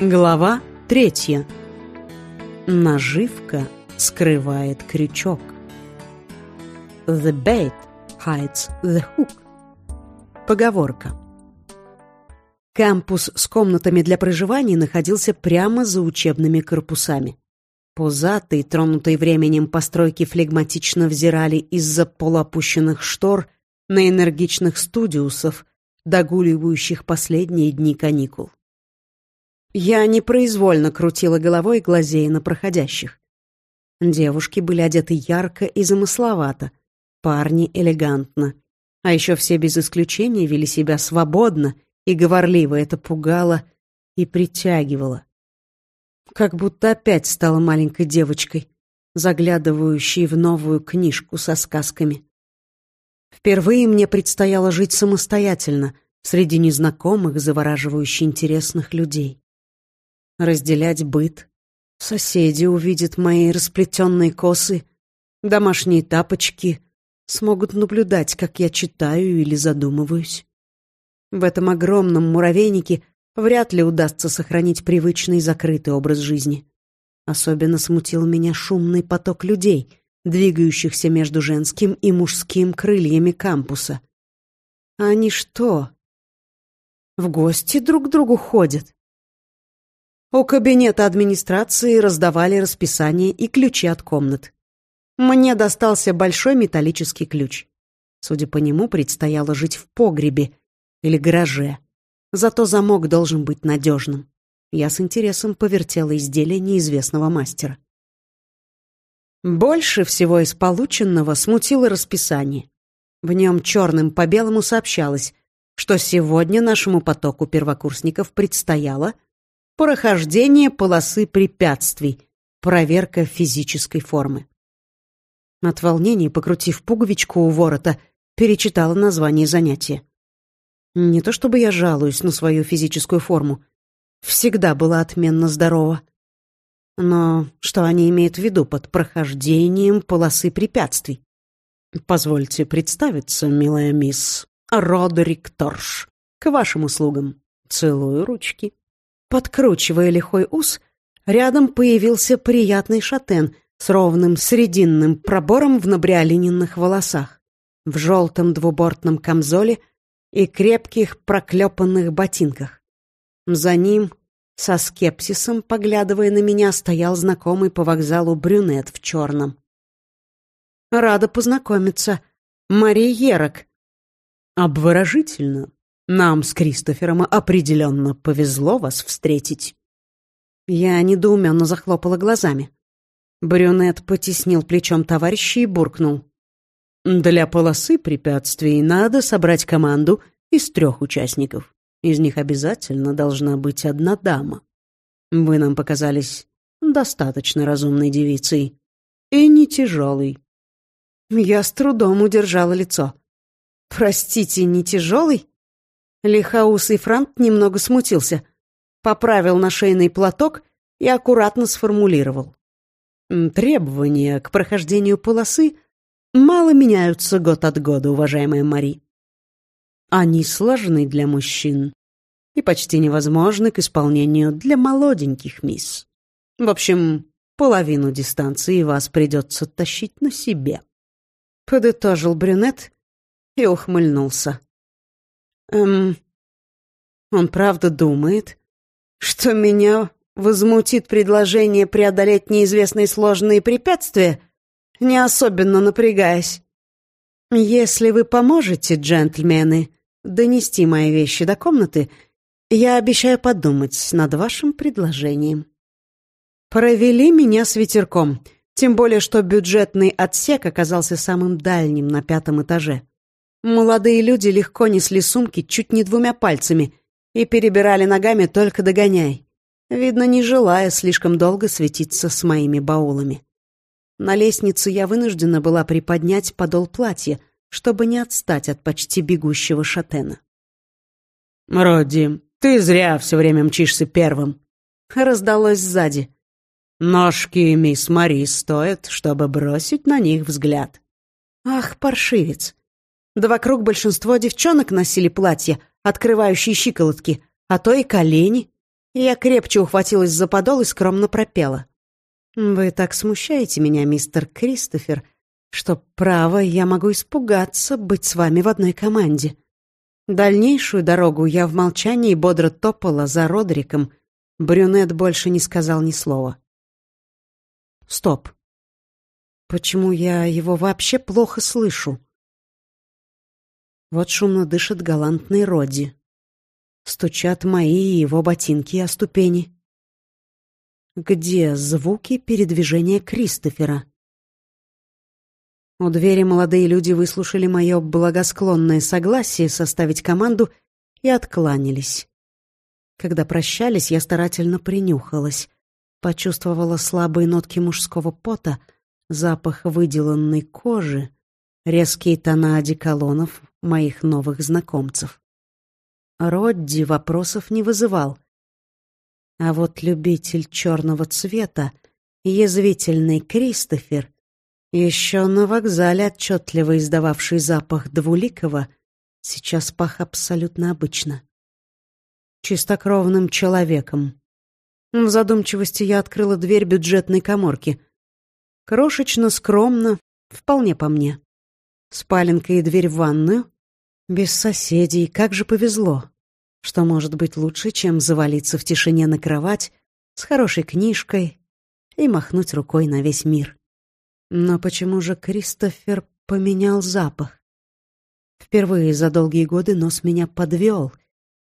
Глава третья. Наживка скрывает крючок. The bait hides the hook. Поговорка. Кампус с комнатами для проживания находился прямо за учебными корпусами. Пузатые, тронутые временем постройки флегматично взирали из-за полуопущенных штор на энергичных студиусов, догуливающих последние дни каникул. Я непроизвольно крутила головой, глазея на проходящих. Девушки были одеты ярко и замысловато, парни элегантно. А еще все без исключения вели себя свободно и говорливо. Это пугало и притягивало. Как будто опять стала маленькой девочкой, заглядывающей в новую книжку со сказками. Впервые мне предстояло жить самостоятельно, среди незнакомых, завораживающе интересных людей. Разделять быт. Соседи увидят мои расплетенные косы, домашние тапочки, смогут наблюдать, как я читаю или задумываюсь. В этом огромном муравейнике вряд ли удастся сохранить привычный закрытый образ жизни. Особенно смутил меня шумный поток людей, двигающихся между женским и мужским крыльями кампуса. Они что, в гости друг к другу ходят? У кабинета администрации раздавали расписание и ключи от комнат. Мне достался большой металлический ключ. Судя по нему, предстояло жить в погребе или гараже. Зато замок должен быть надежным. Я с интересом повертела изделие неизвестного мастера. Больше всего из полученного смутило расписание. В нем черным по белому сообщалось, что сегодня нашему потоку первокурсников предстояло прохождение полосы препятствий, проверка физической формы. От волнения, покрутив пуговичку у ворота, перечитала название занятия. Не то чтобы я жалуюсь на свою физическую форму. Всегда была отменно здорова. Но что они имеют в виду под прохождением полосы препятствий? Позвольте представиться, милая мисс Родерик Торш. К вашим услугам. Целую ручки. Подкручивая лихой ус, рядом появился приятный шатен с ровным срединным пробором в набриолиненных волосах, в желтом двубортном камзоле и крепких проклепанных ботинках. За ним со скепсисом, поглядывая на меня, стоял знакомый по вокзалу брюнет в черном. «Рада познакомиться. Мария Ерок». «Обворожительно. Нам с Кристофером определенно повезло вас встретить». Я недоуменно захлопала глазами. Брюнет потеснил плечом товарища и буркнул. «Для полосы препятствий надо собрать команду из трех участников. Из них обязательно должна быть одна дама. Вы нам показались достаточно разумной девицей и не тяжелой. Я с трудом удержала лицо. «Простите, не тяжелый?» Лихаусый Франт немного смутился, поправил на шейный платок и аккуратно сформулировал. «Требования к прохождению полосы мало меняются год от года, уважаемая Мари. Они сложны для мужчин и почти невозможны к исполнению для молоденьких мисс. В общем, половину дистанции вас придется тащить на себе. Подытожил брюнет и ухмыльнулся. Эм, он правда думает, что меня возмутит предложение преодолеть неизвестные сложные препятствия, не особенно напрягаясь. Если вы поможете, джентльмены, донести мои вещи до комнаты, я обещаю подумать над вашим предложением. Провели меня с ветерком, тем более что бюджетный отсек оказался самым дальним на пятом этаже. Молодые люди легко несли сумки чуть не двумя пальцами и перебирали ногами только догоняй, видно, не желая слишком долго светиться с моими баулами. На лестнице я вынуждена была приподнять подол платья, чтобы не отстать от почти бегущего шатена. «Родди, ты зря все время мчишься первым», — раздалось сзади. «Ножки мисс Мари стоят, чтобы бросить на них взгляд». «Ах, паршивец! Да вокруг большинство девчонок носили платья, открывающие щиколотки, а то и колени. Я крепче ухватилась за подол и скромно пропела. «Вы так смущаете меня, мистер Кристофер, что, право, я могу испугаться быть с вами в одной команде». Дальнейшую дорогу я в молчании бодро топала за Родриком. Брюнет больше не сказал ни слова. Стоп. Почему я его вообще плохо слышу? Вот шумно дышит галантный Родди. Стучат мои и его ботинки о ступени. Где звуки передвижения Кристофера? У двери молодые люди выслушали мое благосклонное согласие составить команду и откланялись. Когда прощались, я старательно принюхалась. Почувствовала слабые нотки мужского пота, запах выделанной кожи, резкие тона одеколонов моих новых знакомцев. Родди вопросов не вызывал. А вот любитель черного цвета, язвительный Кристофер, еще на вокзале отчетливо издававший запах двуликого, сейчас пах абсолютно обычно. Чистокровным человеком. В задумчивости я открыла дверь бюджетной коморки. Крошечно, скромно, вполне по мне. Спаленка и дверь в ванную. Без соседей, как же повезло. Что может быть лучше, чем завалиться в тишине на кровать с хорошей книжкой и махнуть рукой на весь мир. Но почему же Кристофер поменял запах? Впервые за долгие годы нос меня подвел,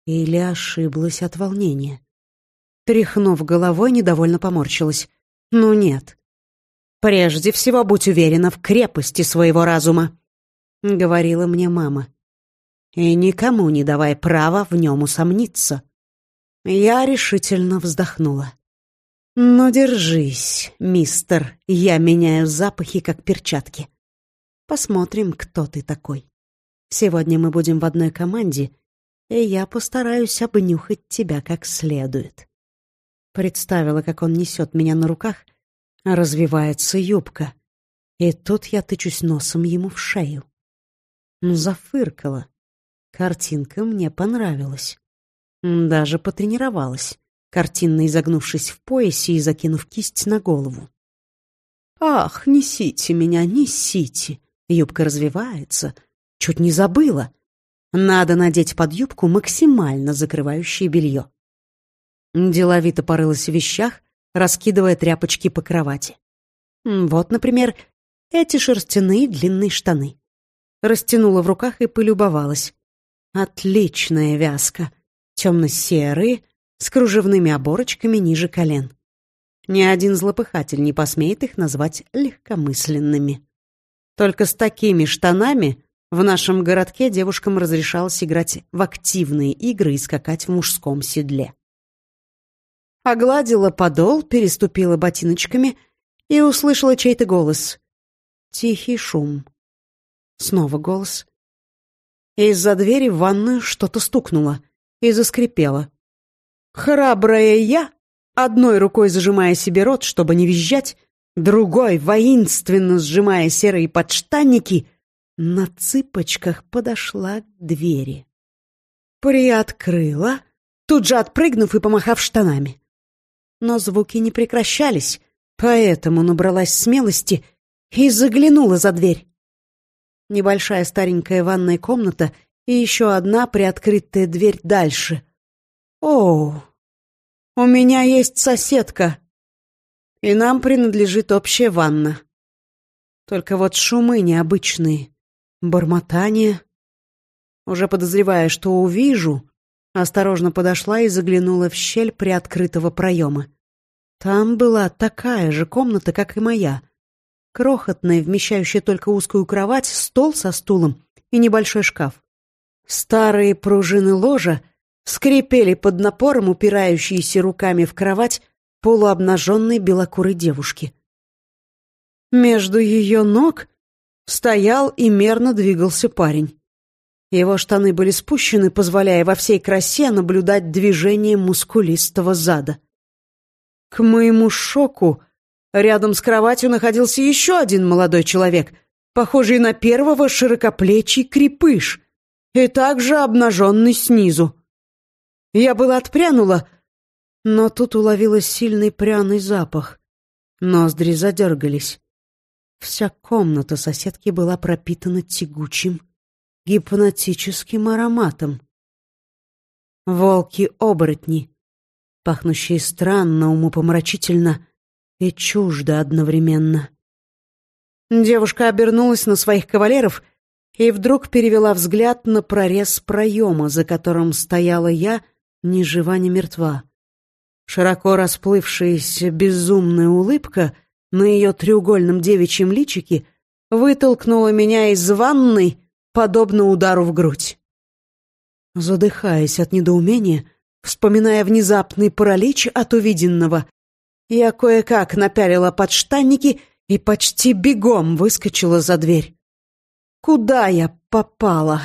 или ошиблась от волнения. Тряхнув головой, недовольно поморщилась. «Ну нет. Прежде всего будь уверена в крепости своего разума», — говорила мне мама. «И никому не давай права в нем усомниться». Я решительно вздохнула. «Ну, держись, мистер, я меняю запахи, как перчатки. Посмотрим, кто ты такой. Сегодня мы будем в одной команде, и я постараюсь обнюхать тебя как следует». Представила, как он несет меня на руках, развивается юбка. И тут я тычусь носом ему в шею. Зафыркала. Картинка мне понравилась. Даже потренировалась картинно изогнувшись в поясе и закинув кисть на голову. «Ах, несите меня, несите!» Юбка развивается. Чуть не забыла. Надо надеть под юбку максимально закрывающее белье. Деловито порылась в вещах, раскидывая тряпочки по кровати. Вот, например, эти шерстяные длинные штаны. Растянула в руках и полюбовалась. Отличная вязка. Темно-серые, с кружевными оборочками ниже колен. Ни один злопыхатель не посмеет их назвать легкомысленными. Только с такими штанами в нашем городке девушкам разрешалось играть в активные игры и скакать в мужском седле. Огладила подол, переступила ботиночками и услышала чей-то голос. Тихий шум. Снова голос. Из-за двери в ванную что-то стукнуло и заскрипело. Храбрая я, одной рукой зажимая себе рот, чтобы не визжать, другой, воинственно сжимая серые подштанники, на цыпочках подошла к двери. Приоткрыла, тут же отпрыгнув и помахав штанами. Но звуки не прекращались, поэтому набралась смелости и заглянула за дверь. Небольшая старенькая ванная комната и еще одна приоткрытая дверь дальше — «Оу, у меня есть соседка, и нам принадлежит общая ванна. Только вот шумы необычные, бормотание. Уже подозревая, что увижу, осторожно подошла и заглянула в щель приоткрытого проема. Там была такая же комната, как и моя. Крохотная, вмещающая только узкую кровать, стол со стулом и небольшой шкаф. Старые пружины ложа скрипели под напором упирающиеся руками в кровать полуобнаженной белокурой девушки. Между ее ног стоял и мерно двигался парень. Его штаны были спущены, позволяя во всей красе наблюдать движение мускулистого зада. К моему шоку рядом с кроватью находился еще один молодой человек, похожий на первого широкоплечий крепыш, и также обнаженный снизу. Я была отпрянула, Но тут уловила сильный пряный запах. Ноздри задергались. Вся комната соседки была пропитана тягучим, гипнотическим ароматом. Волки-оборотни, пахнущие странно, умопомрачительно и чуждо одновременно. Девушка обернулась на своих кавалеров и вдруг перевела взгляд на прорез проема, за которым стояла я, ни жива, ни мертва. Широко расплывшаяся безумная улыбка на ее треугольном девичьем личике вытолкнула меня из ванной, подобно удару в грудь. Задыхаясь от недоумения, вспоминая внезапный паралич от увиденного, я кое-как напялила подштанники и почти бегом выскочила за дверь. Куда я попала?